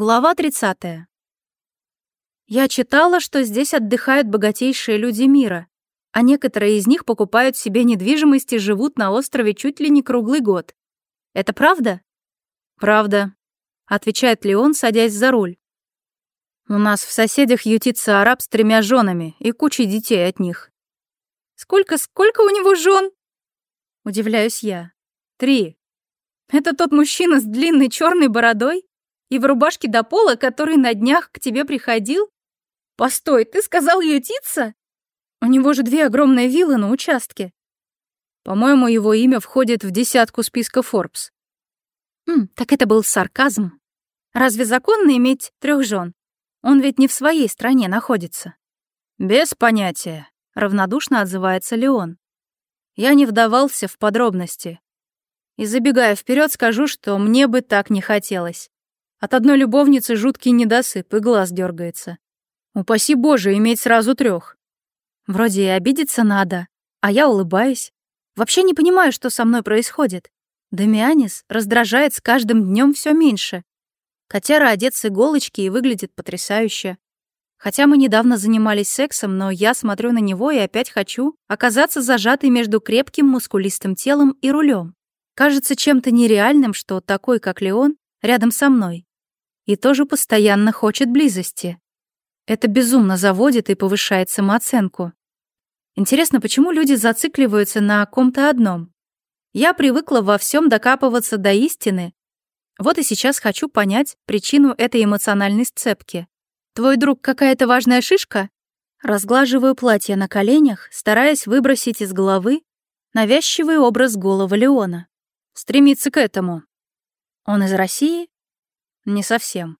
Глава 30. Я читала, что здесь отдыхают богатейшие люди мира, а некоторые из них покупают себе недвижимость и живут на острове чуть ли не круглый год. Это правда? Правда, отвечает Леон, садясь за руль. У нас в соседях ютится араб с тремя женами и кучей детей от них. Сколько, сколько у него жен? Удивляюсь я. Три. Это тот мужчина с длинной черной бородой? И в рубашке до пола, который на днях к тебе приходил? Постой, ты сказал ютиться? У него же две огромные виллы на участке. По-моему, его имя входит в десятку списка Forbes. Хм, так это был сарказм. Разве законно иметь трех жен? Он ведь не в своей стране находится. Без понятия, равнодушно отзывается Леон. Я не вдавался в подробности. И забегая вперед, скажу, что мне бы так не хотелось. От одной любовницы жуткий недосып и глаз дергается. Упаси Боже, иметь сразу трех. Вроде и обидеться надо, а я улыбаюсь. Вообще не понимаю, что со мной происходит. Дамианис раздражает с каждым днем все меньше. Котяра одет с иголочки и выглядит потрясающе. Хотя мы недавно занимались сексом, но я смотрю на него и опять хочу оказаться зажатой между крепким мускулистым телом и рулем. Кажется чем-то нереальным, что такой, как Леон, рядом со мной и тоже постоянно хочет близости. Это безумно заводит и повышает самооценку. Интересно, почему люди зацикливаются на ком-то одном? Я привыкла во всем докапываться до истины. Вот и сейчас хочу понять причину этой эмоциональной сцепки. «Твой друг какая-то важная шишка?» Разглаживаю платье на коленях, стараясь выбросить из головы навязчивый образ голого Леона. Стремится к этому. Он из России «Не совсем.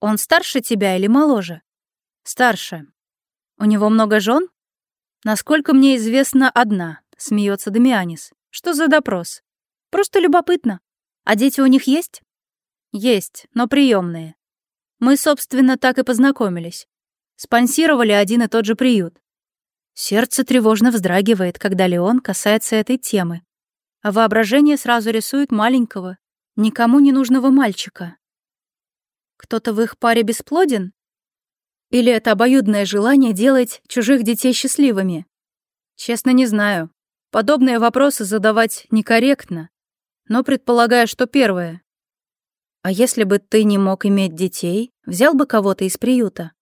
Он старше тебя или моложе?» «Старше. У него много жен?» «Насколько мне известно, одна», — смеется Дамианис. «Что за допрос?» «Просто любопытно. А дети у них есть?» «Есть, но приемные. Мы, собственно, так и познакомились. Спонсировали один и тот же приют. Сердце тревожно вздрагивает, когда Леон касается этой темы. А воображение сразу рисует маленького, никому не нужного мальчика, кто-то в их паре бесплоден? Или это обоюдное желание делать чужих детей счастливыми? Честно, не знаю. Подобные вопросы задавать некорректно, но предполагаю, что первое. А если бы ты не мог иметь детей, взял бы кого-то из приюта?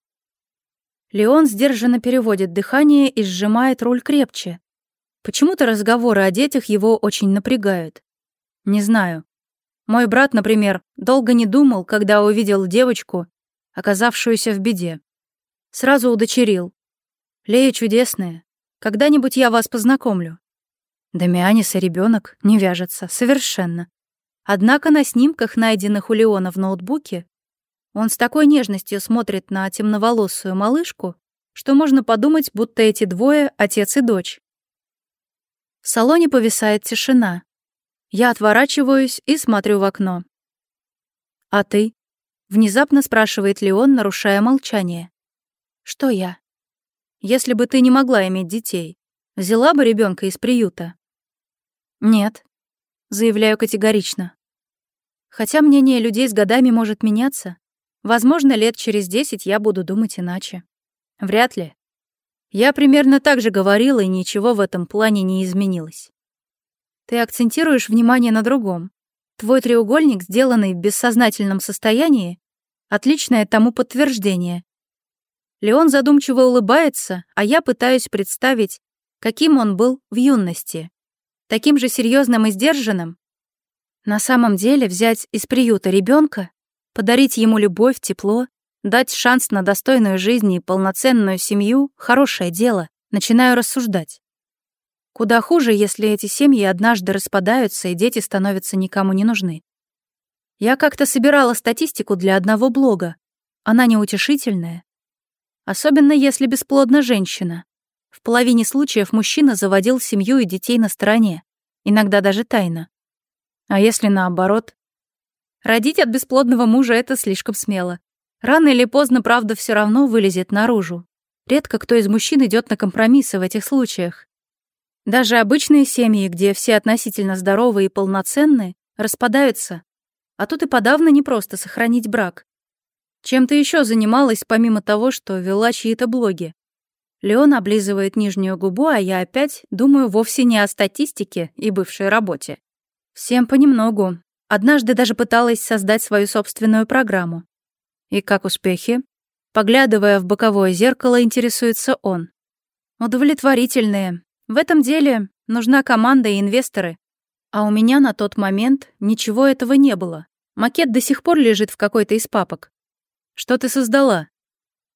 Леон сдержанно переводит дыхание и сжимает руль крепче. Почему-то разговоры о детях его очень напрягают. Не знаю, мой брат, например, долго не думал, когда увидел девочку, оказавшуюся в беде. Сразу удочерил. Лея чудесная. Когда-нибудь я вас познакомлю. Дамианис и ребенок не вяжется, совершенно. Однако на снимках, найденных у Леона в ноутбуке, он с такой нежностью смотрит на темноволосую малышку, что можно подумать, будто эти двое — отец и дочь. В салоне повисает тишина. Я отворачиваюсь и смотрю в окно. «А ты?» — внезапно спрашивает Леон, нарушая молчание. «Что я?» «Если бы ты не могла иметь детей, взяла бы ребенка из приюта?» «Нет», — заявляю категорично. «Хотя мнение людей с годами может меняться, возможно, лет через десять я буду думать иначе. Вряд ли. Я примерно так же говорила, и ничего в этом плане не изменилось. Ты акцентируешь внимание на другом. Твой треугольник, сделанный в бессознательном состоянии, отличное тому подтверждение. Леон задумчиво улыбается, а я пытаюсь представить, каким он был в юности. Таким же серьезным и сдержанным. На самом деле взять из приюта ребенка, подарить ему любовь, тепло, дать шанс на достойную жизнь и полноценную семью — хорошее дело, начинаю рассуждать. Куда хуже, если эти семьи однажды распадаются и дети становятся никому не нужны. Я как-то собирала статистику для одного блога. Она неутешительная. Особенно если бесплодна женщина. В половине случаев мужчина заводил семью и детей на стороне, иногда даже тайно. А если наоборот? Родить от бесплодного мужа — это слишком смело. Рано или поздно правда все равно вылезет наружу. Редко кто из мужчин идет на компромиссы в этих случаях. Даже обычные семьи, где все относительно здоровы и полноценны, распадаются. А тут и подавно не просто сохранить брак. Чем ты еще занималась, помимо того, что вела чьи-то блоги? Леон облизывает нижнюю губу, а я опять думаю вовсе не о статистике и бывшей работе. Всем понемногу. Однажды даже пыталась создать свою собственную программу. И как успехи? Поглядывая в боковое зеркало, интересуется он. Удовлетворительные. В этом деле нужна команда и инвесторы. А у меня на тот момент ничего этого не было. Макет до сих пор лежит в какой-то из папок. Что ты создала?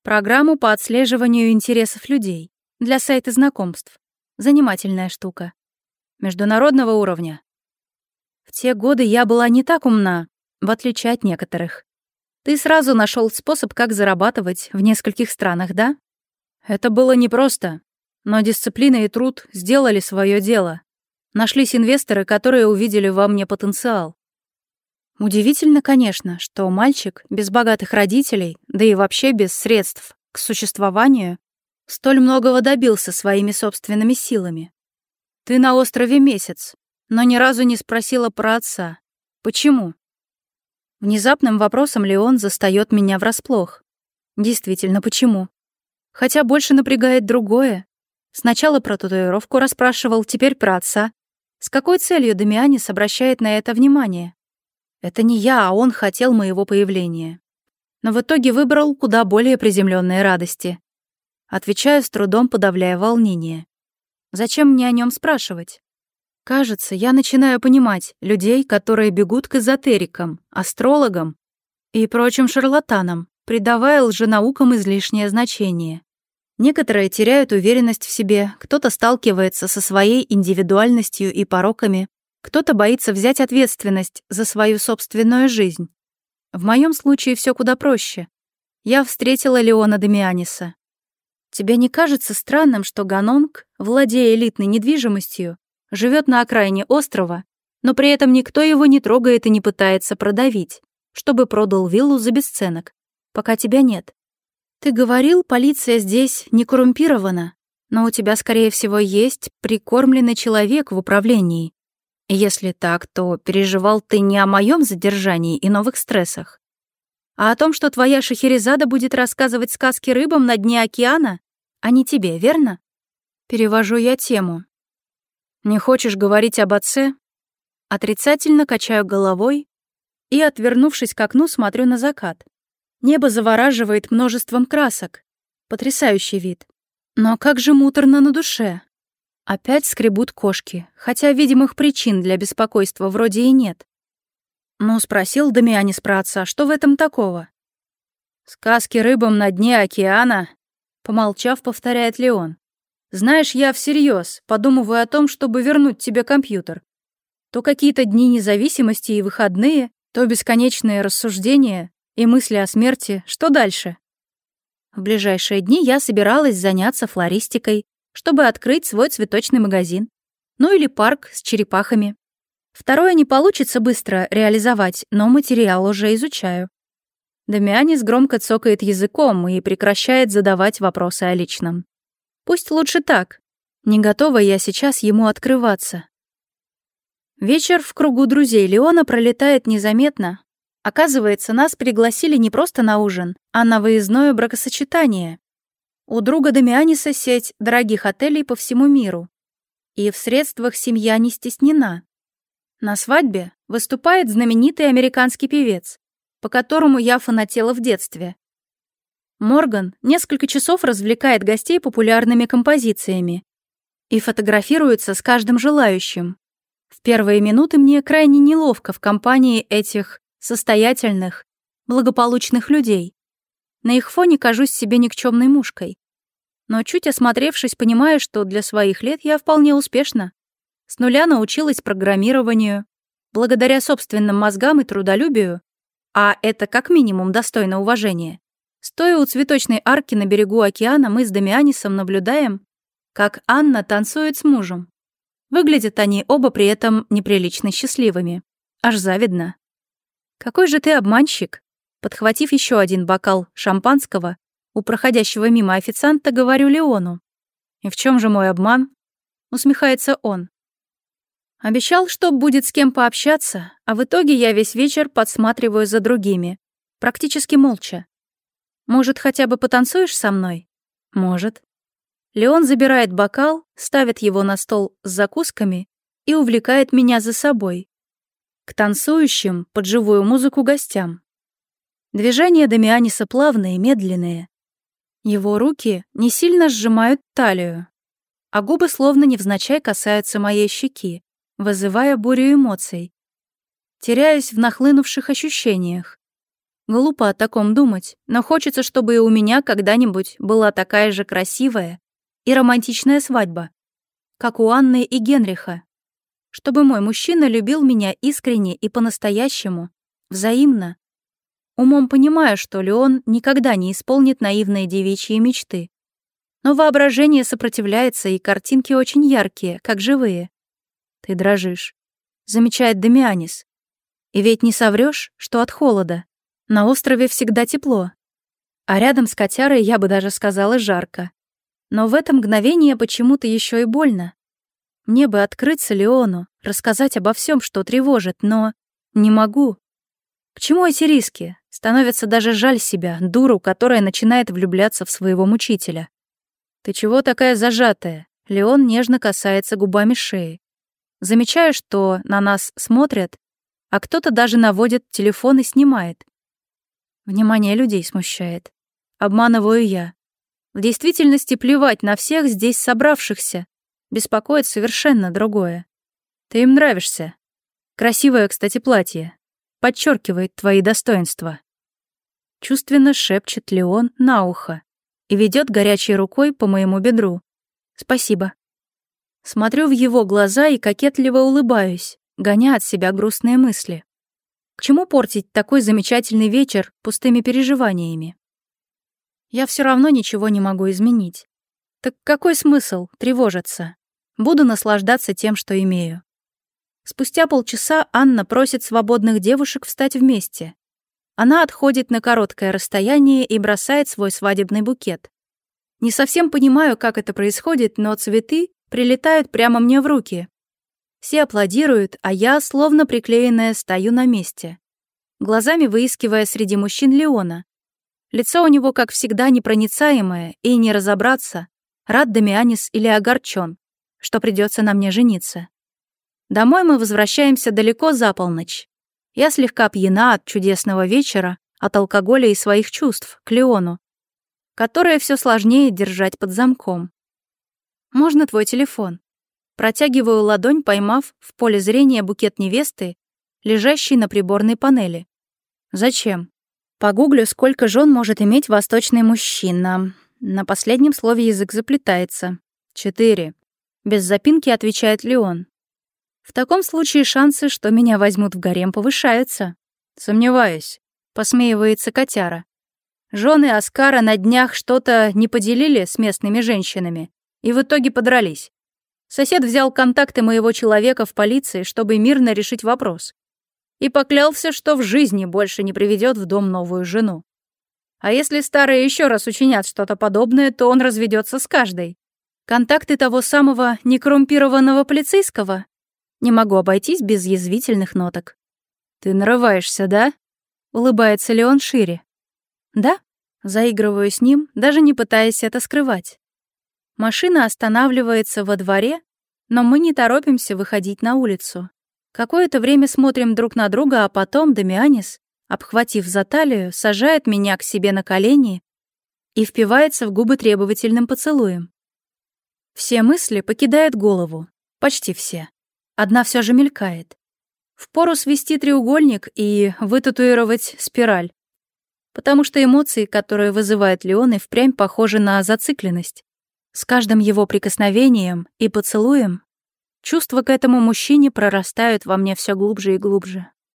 Программу по отслеживанию интересов людей для сайта знакомств. Занимательная штука. Международного уровня. В те годы я была не так умна, в отличие от некоторых. Ты сразу нашел способ, как зарабатывать в нескольких странах, да? Это было непросто. Но дисциплина и труд сделали свое дело. Нашлись инвесторы, которые увидели во мне потенциал. Удивительно, конечно, что мальчик без богатых родителей, да и вообще без средств к существованию, столь многого добился своими собственными силами. Ты на острове месяц, но ни разу не спросила про отца. Почему? Внезапным вопросом Леон застает меня врасплох. Действительно, почему? Хотя больше напрягает другое. Сначала про татуировку расспрашивал, теперь про отца. С какой целью Дамианис обращает на это внимание? Это не я, а он хотел моего появления. Но в итоге выбрал куда более приземленные радости. Отвечаю с трудом, подавляя волнение. Зачем мне о нем спрашивать? Кажется, я начинаю понимать людей, которые бегут к эзотерикам, астрологам и прочим шарлатанам, придавая лженаукам излишнее значение. Некоторые теряют уверенность в себе, кто-то сталкивается со своей индивидуальностью и пороками, кто-то боится взять ответственность за свою собственную жизнь. В моем случае все куда проще. Я встретила Леона Демианиса. Тебе не кажется странным, что Ганонг, владея элитной недвижимостью, живет на окраине острова, но при этом никто его не трогает и не пытается продавить, чтобы продал виллу за бесценок, пока тебя нет? «Ты говорил, полиция здесь не коррумпирована, но у тебя, скорее всего, есть прикормленный человек в управлении. Если так, то переживал ты не о моем задержании и новых стрессах, а о том, что твоя Шахерезада будет рассказывать сказки рыбам на дне океана, а не тебе, верно?» Перевожу я тему. «Не хочешь говорить об отце?» Отрицательно качаю головой и, отвернувшись к окну, смотрю на закат. Небо завораживает множеством красок. Потрясающий вид. Но как же муторно на душе. Опять скребут кошки, хотя видимых причин для беспокойства вроде и нет. Ну, спросил Дамианис про отца, что в этом такого? «Сказки рыбам на дне океана», — помолчав, повторяет Леон. «Знаешь, я всерьез подумываю о том, чтобы вернуть тебе компьютер. То какие-то дни независимости и выходные, то бесконечные рассуждения, и мысли о смерти, что дальше? В ближайшие дни я собиралась заняться флористикой, чтобы открыть свой цветочный магазин. Ну или парк с черепахами. Второе не получится быстро реализовать, но материал уже изучаю. Дамианис громко цокает языком и прекращает задавать вопросы о личном. Пусть лучше так. Не готова я сейчас ему открываться. Вечер в кругу друзей Леона пролетает незаметно, Оказывается, нас пригласили не просто на ужин, а на выездное бракосочетание. У друга Дамианиса сеть дорогих отелей по всему миру. И в средствах семья не стеснена. На свадьбе выступает знаменитый американский певец, по которому я фанатела в детстве. Морган несколько часов развлекает гостей популярными композициями и фотографируется с каждым желающим. В первые минуты мне крайне неловко в компании этих состоятельных, благополучных людей. На их фоне кажусь себе никчемной мушкой. Но чуть осмотревшись, понимаю, что для своих лет я вполне успешна. С нуля научилась программированию, благодаря собственным мозгам и трудолюбию, а это как минимум достойно уважения. Стоя у цветочной арки на берегу океана, мы с Дамианисом наблюдаем, как Анна танцует с мужем. Выглядят они оба при этом неприлично счастливыми. Аж завидно. «Какой же ты обманщик!» Подхватив еще один бокал шампанского, у проходящего мимо официанта говорю Леону. «И в чем же мой обман?» Усмехается он. Обещал, что будет с кем пообщаться, а в итоге я весь вечер подсматриваю за другими. Практически молча. Может, хотя бы потанцуешь со мной? Может. Леон забирает бокал, ставит его на стол с закусками и увлекает меня за собой к танцующим под живую музыку гостям. Движения Дамианиса плавные, медленные. Его руки не сильно сжимают талию, а губы словно невзначай касаются моей щеки, вызывая бурю эмоций. Теряюсь в нахлынувших ощущениях. Глупо о таком думать, но хочется, чтобы и у меня когда-нибудь была такая же красивая и романтичная свадьба, как у Анны и Генриха чтобы мой мужчина любил меня искренне и по-настоящему, взаимно. Умом понимаю, что Леон никогда не исполнит наивные девичьи мечты. Но воображение сопротивляется, и картинки очень яркие, как живые. «Ты дрожишь», — замечает Демианис. «И ведь не соврешь, что от холода. На острове всегда тепло. А рядом с котярой я бы даже сказала жарко. Но в это мгновение почему-то еще и больно. Мне бы открыться Леону, рассказать обо всем, что тревожит, но... Не могу. К чему эти риски? Становится даже жаль себя, дуру, которая начинает влюбляться в своего мучителя. «Ты чего такая зажатая?» Леон нежно касается губами шеи. Замечаю, что на нас смотрят, а кто-то даже наводит телефон и снимает. Внимание людей смущает. Обманываю я. В действительности плевать на всех здесь собравшихся. Беспокоит совершенно другое. Ты им нравишься. Красивое, кстати, платье. Подчеркивает твои достоинства. Чувственно шепчет Леон на ухо и ведет горячей рукой по моему бедру. Спасибо. Смотрю в его глаза и кокетливо улыбаюсь, гоня от себя грустные мысли. К чему портить такой замечательный вечер пустыми переживаниями? Я все равно ничего не могу изменить. Так какой смысл тревожиться? Буду наслаждаться тем, что имею. Спустя полчаса Анна просит свободных девушек встать вместе. Она отходит на короткое расстояние и бросает свой свадебный букет. Не совсем понимаю, как это происходит, но цветы прилетают прямо мне в руки. Все аплодируют, а я, словно приклеенная, стою на месте, глазами выискивая среди мужчин Леона. Лицо у него, как всегда, непроницаемое, и не разобраться, рад Дамианис или огорчен что придется на мне жениться. Домой мы возвращаемся далеко за полночь. Я слегка пьяна от чудесного вечера, от алкоголя и своих чувств к Леону, которое все сложнее держать под замком. «Можно твой телефон?» Протягиваю ладонь, поймав в поле зрения букет невесты, лежащий на приборной панели. «Зачем?» Погуглю, сколько жен может иметь восточный мужчина. На последнем слове язык заплетается. Четыре. Без запинки отвечает Леон. В таком случае шансы, что меня возьмут в гарем, повышаются. Сомневаюсь, посмеивается котяра. Жены Аскара на днях что-то не поделили с местными женщинами и в итоге подрались. Сосед взял контакты моего человека в полиции, чтобы мирно решить вопрос. И поклялся, что в жизни больше не приведет в дом новую жену. А если старые еще раз учинят что-то подобное, то он разведется с каждой. Контакты того самого некоррумпированного полицейского? Не могу обойтись без язвительных ноток. «Ты нарываешься, да?» Улыбается ли он шире? «Да». Заигрываю с ним, даже не пытаясь это скрывать. Машина останавливается во дворе, но мы не торопимся выходить на улицу. Какое-то время смотрим друг на друга, а потом Дамианис, обхватив за талию, сажает меня к себе на колени и впивается в губы требовательным поцелуем. Все мысли покидают голову. Почти все. Одна все же мелькает. Впору свести треугольник и вытатуировать спираль. Потому что эмоции, которые вызывает Леон, и впрямь похожи на зацикленность. С каждым его прикосновением и поцелуем чувства к этому мужчине прорастают во мне все глубже и глубже.